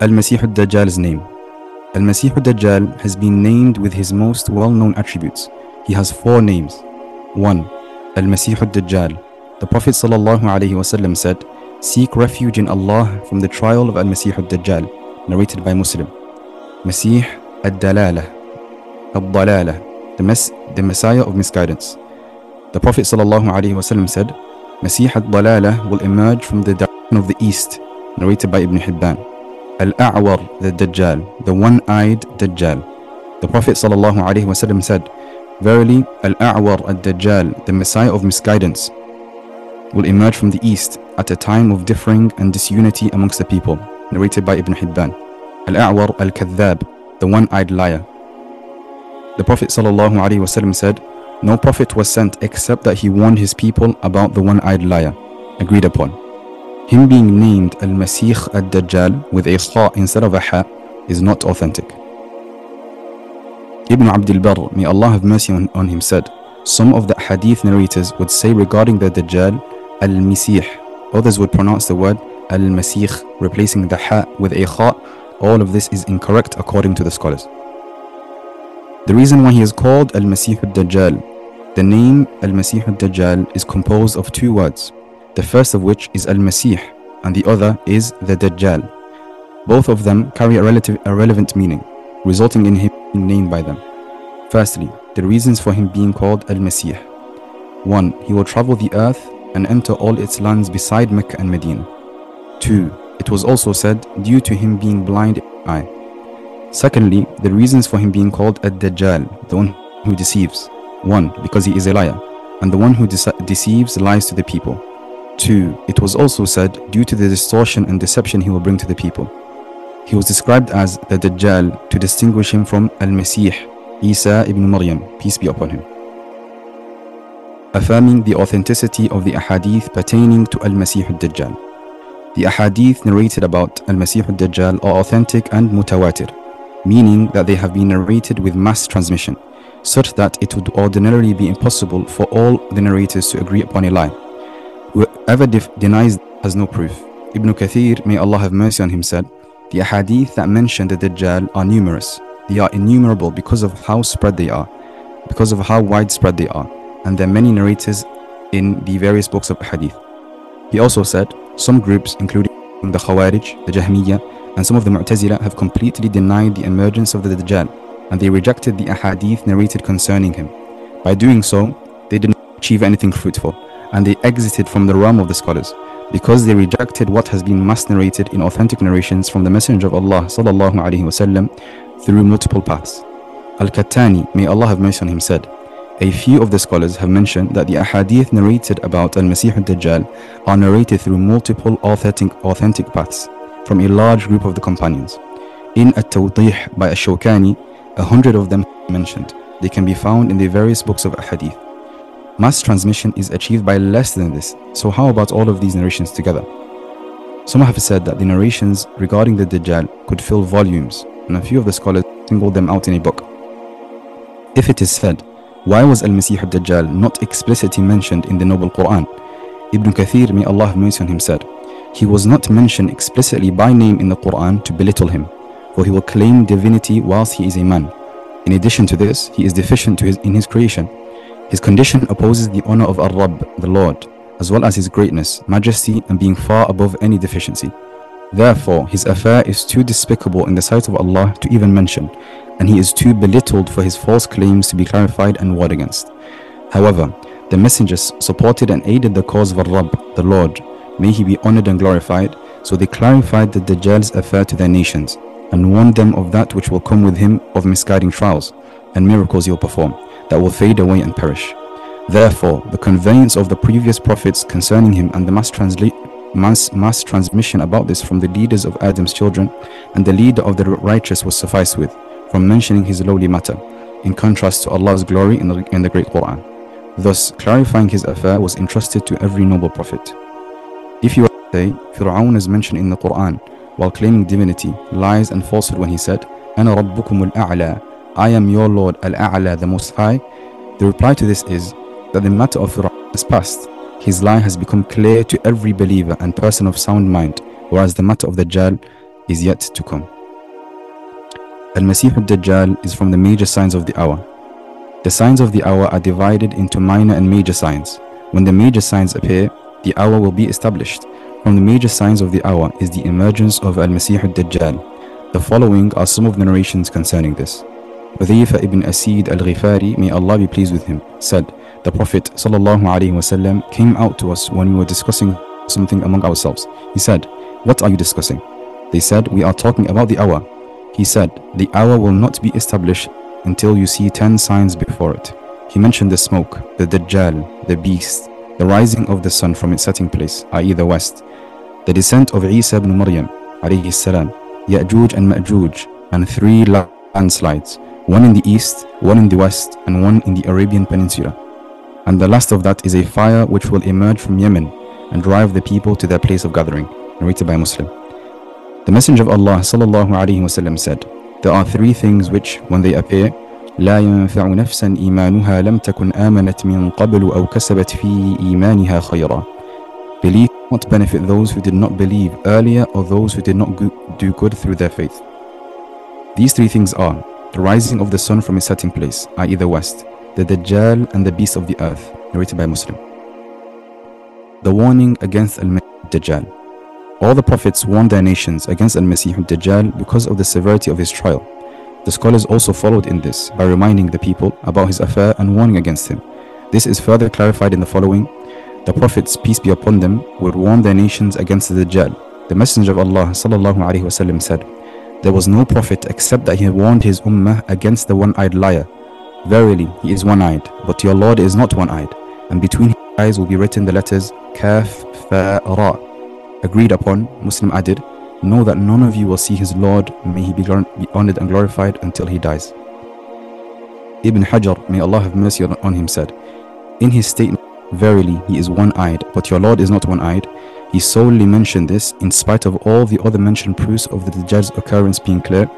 Al-Masih al-Dajjal's name. Al-Masih al-Dajjal has been named with his most well-known attributes. He has four names. 1. Al-Masih al-Dajjal. The Prophet ﷺ said, Seek refuge in Allah from the trial of Al-Masih al-Dajjal, narrated by Muslim. Masih al-Dalalah, al-Dalalah, the, mes- the Messiah of misguidance. The Prophet ﷺ said, Masih al-Dalalah will emerge from the direction of the east, narrated by Ibn Hibban. Al-A'war, the Dajjal, the one-eyed Dajjal. The Prophet ﷺ said, Verily, Al-A'war al-Dajjal, the Messiah of misguidance, will emerge from the east at a time of differing and disunity amongst the people, narrated by Ibn Hibban. Al-A'war al-Kadhab, the one-eyed liar. The Prophet ﷺ said, No prophet was sent except that he warned his people about the one-eyed liar, agreed upon. Him being named Al-Masih al-Dajjal with a kha instead of a ha is not authentic. Ibn Abdul Barr, may Allah have mercy on, on him, said, Some of the hadith narrators would say regarding the Dajjal, Al-Misih. Others would pronounce the word Al-Masih, replacing the ha with a kha. All of this is incorrect according to the scholars. The reason why he is called Al-Masih al-Dajjal, the name Al-Masih al-Dajjal is composed of two words, the first of which is Al-Masih and the other is the Dajjal. Both of them carry a, relative, a relevant meaning, resulting in him being named by them. Firstly, the reasons for him being called Al-Masih. 1. He will travel the earth and enter all its lands beside Mecca and Medina. 2. It was also said due to him being blind in eye. Secondly, the reasons for him being called Ad-Dajjal, the one who deceives. 1. Because he is a liar, and the one who dece- deceives lies to the people. 2. It was also said due to the distortion and deception he will bring to the people. He was described as the Dajjal to distinguish him from Al-Masih, Isa ibn Maryam, peace be upon him. Affirming the authenticity of the ahadith pertaining to Al-Masih al-Dajjal. The ahadith narrated about Al-Masih al-Dajjal are authentic and mutawatir, meaning that they have been narrated with mass transmission, such that it would ordinarily be impossible for all the narrators to agree upon a lie. Whoever def- denies has no proof. Ibn Kathir, may Allah have mercy on him, said, The ahadith that mention the Dajjal are numerous. They are innumerable because of how spread they are, because of how widespread they are, and there are many narrators in the various books of hadith. He also said, some groups, including the Khawarij, the Jahmiyyah, and some of the Mu'tazila have completely denied the emergence of the Dajjal, and they rejected the ahadith narrated concerning him. By doing so, they did not achieve anything fruitful, and they exited from the realm of the scholars, because they rejected what has been mass narrated in authentic narrations from the Messenger of Allah sallallahu alaihi wasallam through multiple paths. Al-Kattani, may Allah have mercy on him, said, a few of the scholars have mentioned that the ahadith narrated about Al-Masih al-Dajjal are narrated through multiple authentic, authentic paths from a large group of the companions. In At-Tawdih by Ash-Shawkani, a hundred of them mentioned. They can be found in the various books of hadith. Mass transmission is achieved by less than this, so how about all of these narrations together? Some have said that the narrations regarding the Dajjal could fill volumes, and a few of the scholars singled them out in a book. If it is said, why was Al-Masih al-Dajjal not explicitly mentioned in the Noble Quran? Ibn Kathir, may Allah have mercy on him, said, He was not mentioned explicitly by name in the Quran to belittle him, for he will claim divinity whilst he is a man. In addition to this, he is deficient to his, in his creation. His condition opposes the honor of Ar-Rabb, the Lord, as well as his greatness, majesty, and being far above any deficiency. Therefore, his affair is too despicable in the sight of Allah to even mention, and he is too belittled for his false claims to be clarified and warred against. However, the messengers supported and aided the cause of Ar-Rabb, the Lord, may he be honored and glorified, so they clarified the Dajjal's affair to their nations, and warned them of that which will come with him of misguiding trials, and miracles he will perform, that will fade away and perish. Therefore, the conveyance of the previous prophets concerning him and the mass, transla- mass, mass transmission about this from the leaders of Adam's children and the leader of the righteous was sufficed with, from mentioning his lowly matter, in contrast to Allah's glory in the, in the great Quran. Thus, clarifying his affair was entrusted to every noble prophet. If you say, Fir'aun is mentioned in the Quran while claiming divinity, lies and falsehood when he said, أَنَا رَبُّكُمُ الْأَعْلَى I am your Lord Al-A'la, the Most High, the reply to this is that the matter of Fir'aun is past. His lie has become clear to every believer and person of sound mind, whereas the matter of the Dajjal is yet to come. Al-Masih al-Dajjal is from the major signs of the hour. The signs of the hour are divided into minor and major signs. When the major signs appear, the hour will be established. From the major signs of the hour is the emergence of Al-Masih al-Dajjal. The following are some of the narrations concerning this. Hudhayfa ibn Asid al-Ghifari, may Allah be pleased with him, said, The Prophet ﷺ came out to us when we were discussing something among ourselves. He said, What are you discussing? They said, We are talking about the hour. He said, The hour will not be established until you see ten signs before it. He mentioned the smoke, the Dajjal, the beast, the rising of the sun from its setting place, i.e. the west, the descent of Isa ibn Maryam, salam, Ya'juj and Ma'juj, and three landslides, one in the east, one in the west, and one in the Arabian Peninsula. And the last of that is a fire which will emerge from Yemen and drive the people to their place of gathering, narrated by Muslim. The Messenger of Allah sallallahu alaihi wasallam said, There are three things which, when they appear, لا ينفع نفسا إيمانها لم تكن آمنت من قبل أو كسبت في إيمانها خيرا. Belief not benefit those who did not believe earlier or those who did not do good through their faith. These three things are the rising of the sun from its setting place, i.e. the west, the Dajjal and the beast of the earth, narrated by Muslim. The warning against Al-Dajjal. All the prophets warned their nations against Al-Masih al-Dajjal because of the severity of his trial. The scholars also followed in this by reminding the people about his affair and warning against him. This is further clarified in the following. The prophets, peace be upon them, would warn their nations against the Dajjal. The Messenger of Allah wasallam said, There was no prophet except that he warned his ummah against the one-eyed liar. Verily, he is one-eyed, but your Lord is not one-eyed, and between his eyes will be written the letters Kaf, Fa, Ra, agreed upon, Muslim added, Know that none of you will see his Lord, may he be honored and glorified until he dies. Ibn Hajar, may Allah have mercy on him, said, In his statement, Verily, he is one-eyed, but your Lord is not one-eyed. He solely mentioned this in spite of all the other mentioned proofs of the Dajjal's occurrence being clear,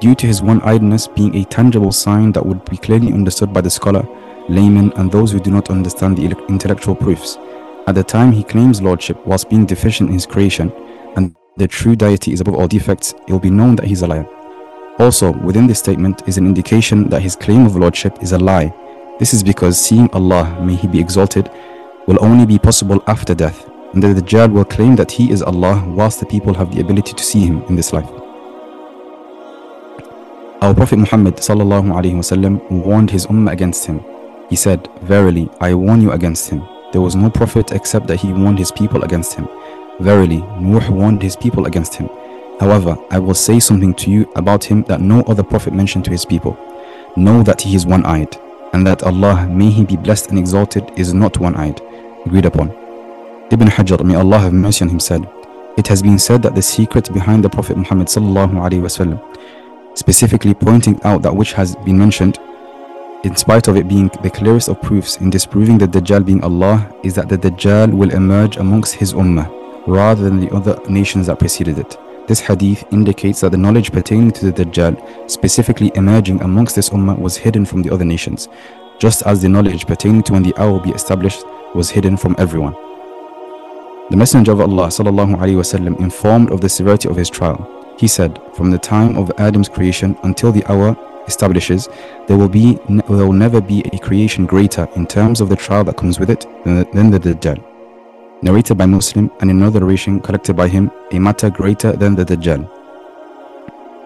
due to his one-eyedness being a tangible sign that would be clearly understood by the scholar, layman, and those who do not understand the intellectual proofs. At the time he claims lordship whilst being deficient in his creation, and the true deity is above all defects, it will be known that he is a liar. Also, within this statement is an indication that his claim of lordship is a lie. This is because seeing Allah, may He be exalted, will only be possible after death, and the Dajjal will claim that he is Allah whilst the people have the ability to see him in this life. Our Prophet Muhammad وسلم, warned his ummah against him. He said, Verily, I warn you against him. There was no prophet except that he warned his people against him. Verily, Nuh warned his people against him. However, I will say something to you about him that no other prophet mentioned to his people. Know that he is one-eyed, and that Allah, may he be blessed and exalted, is not one-eyed. Agreed upon. Ibn Hajar, may Allah have mercy on him, said, It has been said that the secret behind the Prophet Muhammad wasallam, specifically pointing out that which has been mentioned, in spite of it being the clearest of proofs in disproving the Dajjal being Allah, is that the Dajjal will emerge amongst his ummah, rather than the other nations that preceded it. This hadith indicates that the knowledge pertaining to the Dajjal, specifically emerging amongst this ummah, was hidden from the other nations, just as the knowledge pertaining to when the hour will be established was hidden from everyone. The Messenger of Allah وسلم, informed of the severity of his trial. He said, From the time of Adam's creation until the hour establishes, there will be there will never be a creation greater in terms of the trial that comes with it than the, than the Dajjal. Narrated by Muslim and in another narration collected by him, a matter greater than the Dajjal.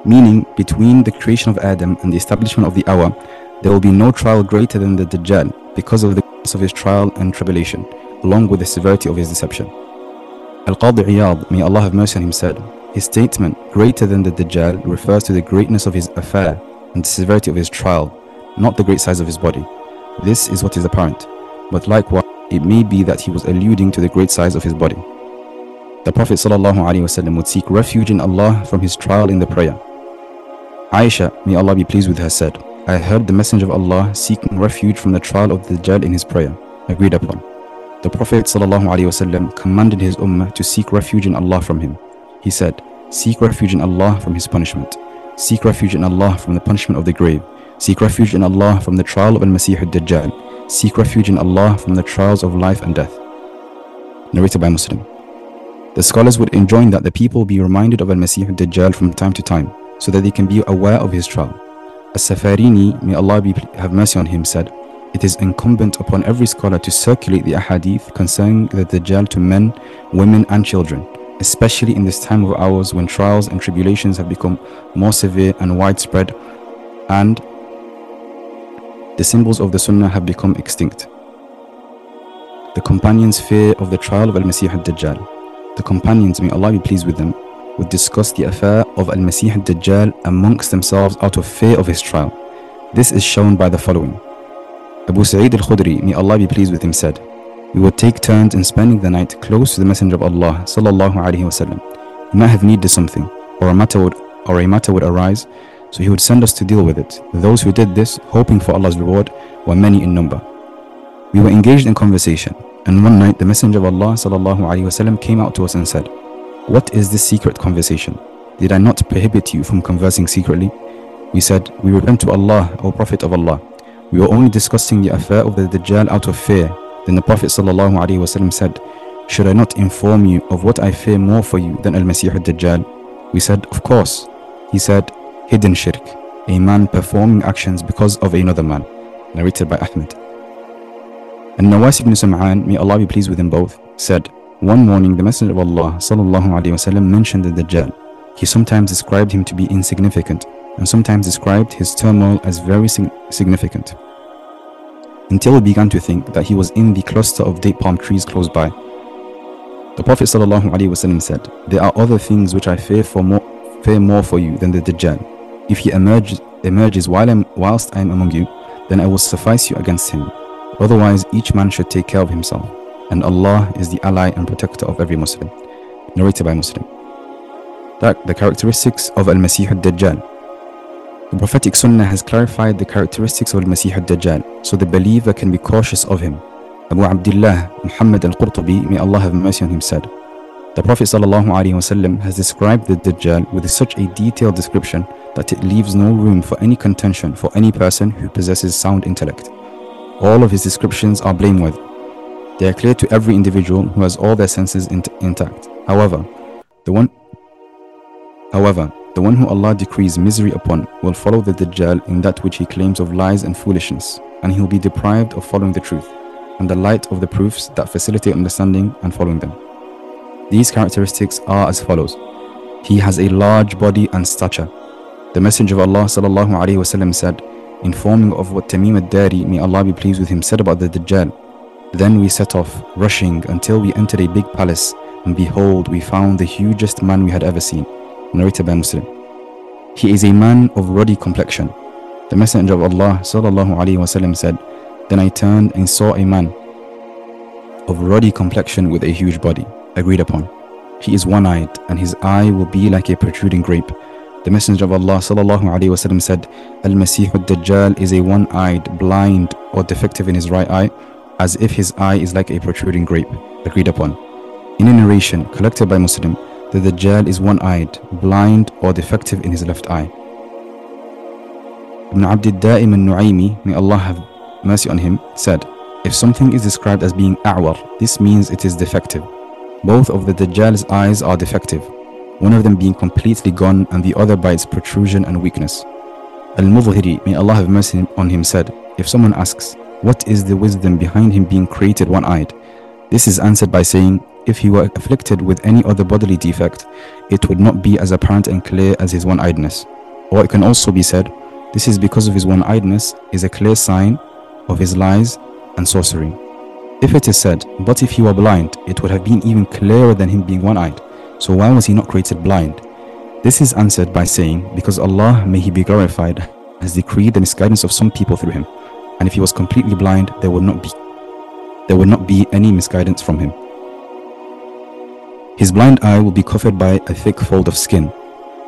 Meaning, between the creation of Adam and the establishment of the hour, there will be no trial greater than the Dajjal because of the course of his trial and tribulation, along with the severity of his deception. Al-Qadi Iyad, may Allah have mercy on him, said, his statement, greater than the Dajjal, refers to the greatness of his affair and the severity of his trial, not the great size of his body. This is what is apparent, but likewise, it may be that he was alluding to the great size of his body. The Prophet ﷺ would seek refuge in Allah from his trial in the prayer. Aisha, may Allah be pleased with her, said, I heard the Messenger of Allah seeking refuge from the trial of the Dajjal in his prayer, agreed upon. The Prophet ﷺ commanded his ummah to seek refuge in Allah from him. He said, Seek refuge in Allah from his punishment. Seek refuge in Allah from the punishment of the grave. Seek refuge in Allah from the trial of Al-Masih al-Dajjal. Seek refuge in Allah from the trials of life and death. Narrated by Muslim. The scholars would enjoin that the people be reminded of Al-Masih al-Dajjal from time to time so that they can be aware of his trial. As-Safarini, may Allah be, have mercy on him, said, It is incumbent upon every scholar to circulate the ahadith concerning the Dajjal to men, women and children, especially in this time of ours when trials and tribulations have become more severe and widespread and the symbols of the Sunnah have become extinct. The companions' fear of the trial of Al-Masih al-Dajjal. The companions, may Allah be pleased with them, would discuss the affair of Al-Masih al-Dajjal amongst themselves out of fear of his trial. This is shown by the following. Abu Sa'id al-Khudri, may Allah be pleased with him, said, We would take turns in spending the night close to the Messenger of Allah sallallahu alaihi wasallam. He might have needed something, or a matter would, or a matter would arise, so he would send us to deal with it. Those who did this, hoping for Allah's reward, were many in number. We were engaged in conversation, and one night the Messenger of Allah sallallahu alaihi wasallam came out to us and said, what is this secret conversation? Did I not prohibit you from conversing secretly? We said, We repent to Allah, O Prophet of Allah. We were only discussing the affair of the Dajjal out of fear. Then the Prophet ﷺ said, Should I not inform you of what I fear more for you than Al Masih al Dajjal? We said, Of course. He said, Hidden shirk, a man performing actions because of another man. Narrated by Ahmed. And Nawas ibn Sam'an, may Allah be pleased with them both, said, One morning the Messenger of Allah ﷺ mentioned the Dajjal. He sometimes described him to be insignificant and sometimes described his turmoil as very significant. Until we began to think that he was in the cluster of date palm trees close by. The Prophet ﷺ said, There are other things which I fear, for more, fear more for you than the Dajjal. If he emerges, emerges while I'm, whilst I am among you, then I will suffice you against him. Otherwise, each man should take care of himself and Allah is the ally and protector of every Muslim. Narrated by Muslim. That the characteristics of Al-Masih al-Dajjal. The prophetic sunnah has clarified the characteristics of Al-Masih al-Dajjal so the believer can be cautious of him. Abu Abdullah Muhammad al-Qurtubi, may Allah have mercy on him, said, the Prophet ﷺ has described the Dajjal with such a detailed description that it leaves no room for any contention for any person who possesses sound intellect. All of his descriptions are blameworthy they are clear to every individual who has all their senses int intact. However, the one However, the one who Allah decrees misery upon will follow the Dajjal in that which he claims of lies and foolishness, and he will be deprived of following the truth, and the light of the proofs that facilitate understanding and following them. These characteristics are as follows. He has a large body and stature. The Messenger of Allah وسلم, said, informing of what Tamim ad-Dari, may Allah be pleased with him, said about the Dajjal, then we set off, rushing until we entered a big palace, and behold, we found the hugest man we had ever seen. Narrated by Muslim. He is a man of ruddy complexion. The Messenger of Allah وسلم, said, Then I turned and saw a man of ruddy complexion with a huge body. Agreed upon. He is one-eyed, and his eye will be like a protruding grape. The Messenger of Allah وسلم, said, Al-Masih al-Dajjal is a one-eyed, blind, or defective in his right eye, as if his eye is like a protruding grape, agreed upon. In a narration collected by Muslim, the Dajjal is one-eyed, blind or defective in his left eye. Ibn Abd al-Da'im al-Nu'aymi, may Allah have mercy on him, said, If something is described as being a'war, this means it is defective. Both of the Dajjal's eyes are defective, one of them being completely gone and the other by its protrusion and weakness. Al-Mudhiri, may Allah have mercy on him, said, If someone asks, what is the wisdom behind him being created one-eyed? This is answered by saying, if he were afflicted with any other bodily defect, it would not be as apparent and clear as his one-eyedness. Or it can also be said, this is because of his one-eyedness is a clear sign of his lies and sorcery. If it is said, but if he were blind, it would have been even clearer than him being one-eyed. So why was he not created blind? This is answered by saying, because Allah, may he be glorified, has decreed the misguidance of some people through him and if he was completely blind, there would not be there would not be any misguidance from him. His blind eye will be covered by a thick fold of skin.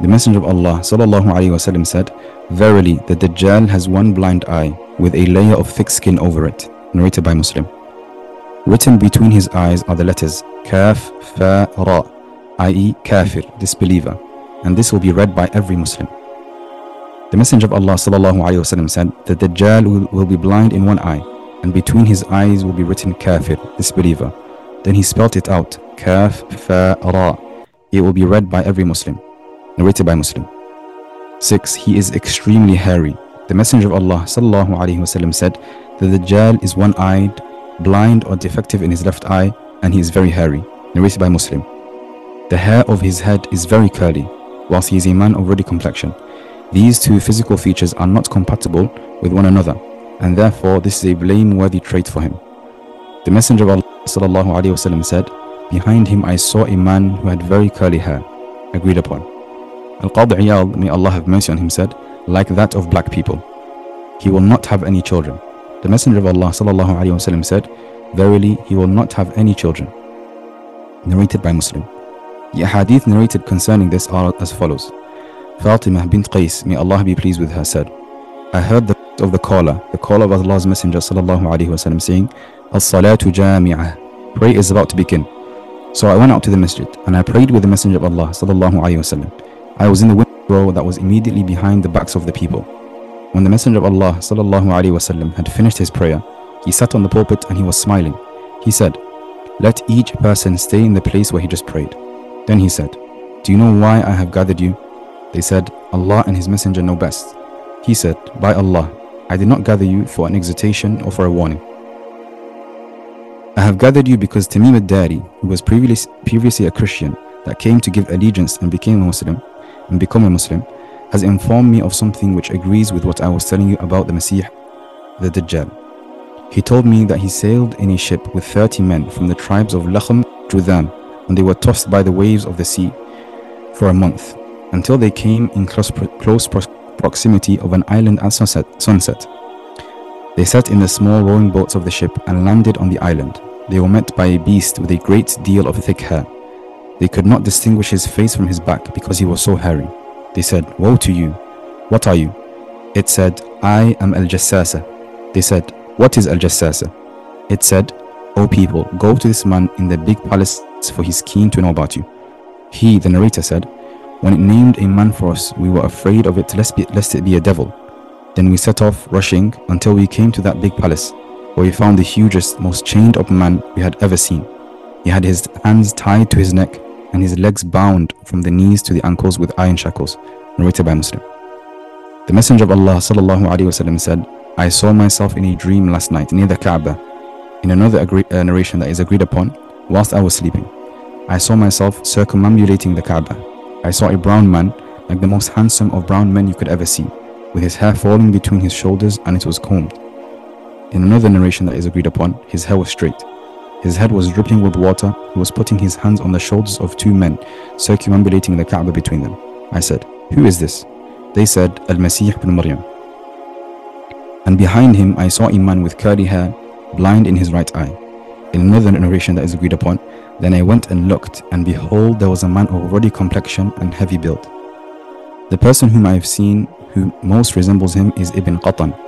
The Messenger of Allah وسلم, said, Verily, the Dajjal has one blind eye with a layer of thick skin over it. Narrated by Muslim. Written between his eyes are the letters Kaf, Fa, Ra, i.e. Kafir, disbeliever, and this will be read by every Muslim. The Messenger of Allah وسلم, said that the Dajjal will, will be blind in one eye, and between his eyes will be written Kafir, disbeliever. Then he spelt it out. Kaf, fa, ra. It will be read by every Muslim. Narrated by Muslim. 6. He is extremely hairy. The Messenger of Allah wasallam said, that The Dajjal is one-eyed, blind or defective in his left eye, and he is very hairy. Narrated by Muslim. The hair of his head is very curly, whilst he is a man of ruddy complexion. These two physical features are not compatible with one another, and therefore this is a blameworthy trait for him. The Messenger of Allah sallallahu alaihi wasallam said, Behind him I saw a man who had very curly hair. Agreed upon. Al-Qadi Iyad, may Allah have mercy on him, said, like that of black people. He will not have any children. The Messenger of Allah وسلم, said, Verily, he will not have any children. Narrated by Muslim. The hadith narrated concerning this are as follows. Fatima bint Qais, may Allah be pleased with her, said, I heard the of the caller, the caller of Allah's Messenger sallallahu alaihi wasallam saying, as-salatu jami'ah. Prayer is about to begin. So I went out to the masjid and I prayed with the Messenger of Allah sallallahu alaihi wasallam. I was in the window that was immediately behind the backs of the people. When the Messenger of Allah sallallahu alaihi wasallam had finished his prayer, he sat on the pulpit and he was smiling. He said, Let each person stay in the place where he just prayed. Then he said, Do you know why I have gathered you? They said, Allah and His Messenger know best. He said, By Allah, I did not gather you for an exhortation or for a warning. I have gathered you because Tamim al-Dari, who was previously, previously a Christian, that came to give allegiance and became a Muslim, and become a Muslim, has informed me of something which agrees with what I was telling you about the Messiah, the Dajjal. He told me that he sailed in a ship with 30 men from the tribes of Lakhm, Judham, and they were tossed by the waves of the sea for a month, until they came in close, close proximity of an island at sunset, sunset. They sat in the small rowing boats of the ship and landed on the island. They were met by a beast with a great deal of thick hair. They could not distinguish his face from his back because he was so hairy. They said, Woe to you! What are you? It said, I am Al Jassasa. They said, What is Al Jassasa? It said, O people, go to this man in the big palace, for he is keen to know about you. He, the narrator, said, When it named a man for us, we were afraid of it lest, be, lest it be a devil. Then we set off, rushing, until we came to that big palace, where we found the hugest, most chained up man we had ever seen. He had his hands tied to his neck and his legs bound from the knees to the ankles with iron shackles, narrated by Muslim. The Messenger of Allah وسلم, said, I saw myself in a dream last night near the Kaaba. In another agree, uh, narration that is agreed upon, whilst I was sleeping, I saw myself circumambulating the Kaaba. I saw a brown man, like the most handsome of brown men you could ever see, with his hair falling between his shoulders and it was combed. In another narration that is agreed upon, his hair was straight. His head was dripping with water. He was putting his hands on the shoulders of two men, circumambulating the Kaaba between them. I said, Who is this? They said, Al-Masih ibn Maryam. And behind him I saw a man with curly hair, blind in his right eye. In another narration that is agreed upon, then I went and looked, and behold, there was a man of ruddy complexion and heavy build. The person whom I have seen who most resembles him is Ibn Qatan.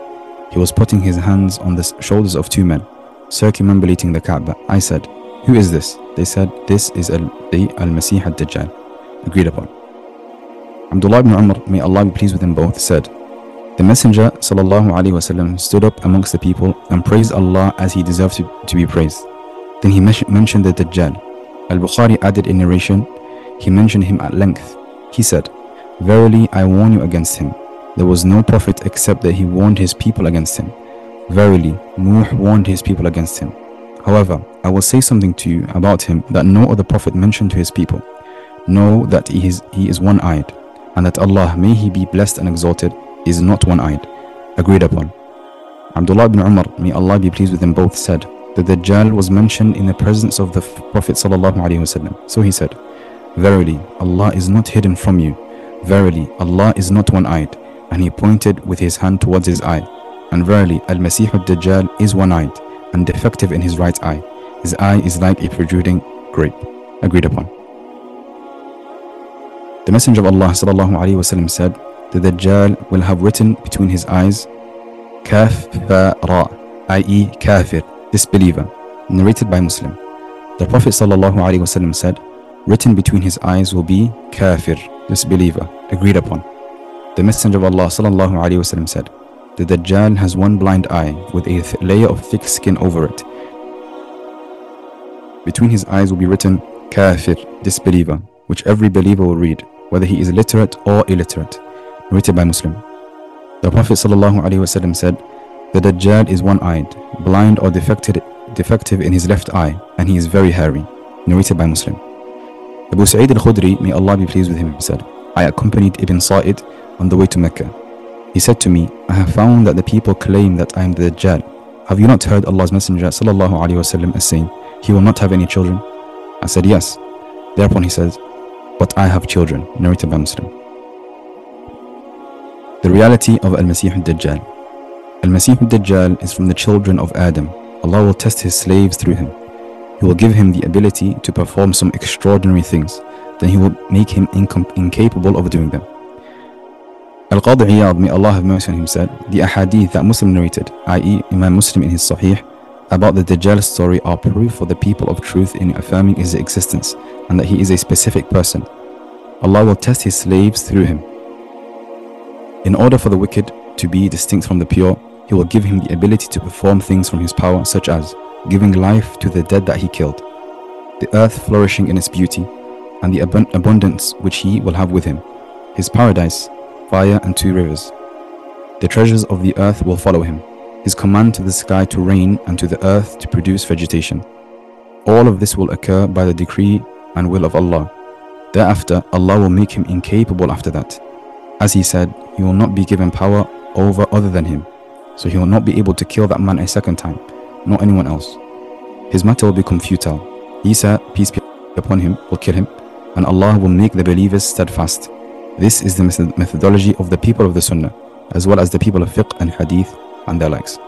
He was putting his hands on the shoulders of two men circumambulating the Kaaba. I said, Who is this? They said, This is al Al-Masih al-Dajjal. Agreed upon. Abdullah ibn Umar, may Allah be pleased with them both, said, The Messenger وسلم, stood up amongst the people and praised Allah as he deserved to, to be praised. Then he mentioned the Dajjal. Al-Bukhari added in narration, he mentioned him at length. He said, Verily I warn you against him. There was no prophet except that he warned his people against him. Verily, Nuh warned his people against him. However, I will say something to you about him that no other prophet mentioned to his people. Know that he is, he is one-eyed, and that Allah, may he be blessed and exalted, is not one-eyed. Agreed upon. Abdullah ibn Umar, may Allah be pleased with them both, said, that the Dajjal was mentioned in the presence of the Prophet. So he said, Verily, Allah is not hidden from you. Verily, Allah is not one-eyed And he pointed with his hand towards his eye. And verily, Al-Masih al-Dajjal is one-eyed and defective in his right eye. His eye is like a protruding grape. Agreed upon. The Messenger of Allah وسلم, said, The Dajjal will have written between his eyes, Kaf fa ra, i.e. kafir, disbeliever, narrated by Muslim. The Prophet وسلم, said, Written between his eyes will be kafir, disbeliever, agreed upon. The Messenger of Allah وسلم, said, the Dajjal has one blind eye with a layer of thick skin over it. Between his eyes will be written Kafir, disbeliever, which every believer will read, whether he is literate or illiterate. Narrated by Muslim. The Prophet ﷺ said, The Dajjal is one-eyed, blind or defected, defective in his left eye, and he is very hairy. Narrated by Muslim. Abu Sa'id al-Khudri, may Allah be pleased with him, said, I accompanied Ibn Sa'id on the way to Mecca. He said to me, I have found that the people claim that I am the Dajjal. Have you not heard Allah's Messenger sallallahu as saying, He will not have any children? I said, Yes. Thereupon he says, But I have children. Narrated by Muslim. The reality of Al-Masih al-Dajjal Al-Masih al-Dajjal is from the children of Adam. Allah will test his slaves through him. He will give him the ability to perform some extraordinary things. Then he will make him incapable of doing them. Al-Qadi Iyad, may Allah have mercy on him, said, The ahadith that Muslim narrated, i.e. Imam Muslim in his Sahih, about the Dajjal story are proof for the people of truth in affirming his existence and that he is a specific person. Allah will test his slaves through him. In order for the wicked to be distinct from the pure, he will give him the ability to perform things from his power such as giving life to the dead that he killed, the earth flourishing in its beauty, and the ab abundance which he will have with him, his paradise, fire and two rivers. The treasures of the earth will follow him, his command to the sky to rain and to the earth to produce vegetation. All of this will occur by the decree and will of Allah. Thereafter, Allah will make him incapable after that. As he said, he will not be given power over other than him, so he will not be able to kill that man a second time, nor anyone else. His matter will become futile. Isa, peace be upon him, will kill him, and Allah will make the believers steadfast. This is the methodology of the people of the Sunnah, as well as the people of fiqh and hadith and their likes.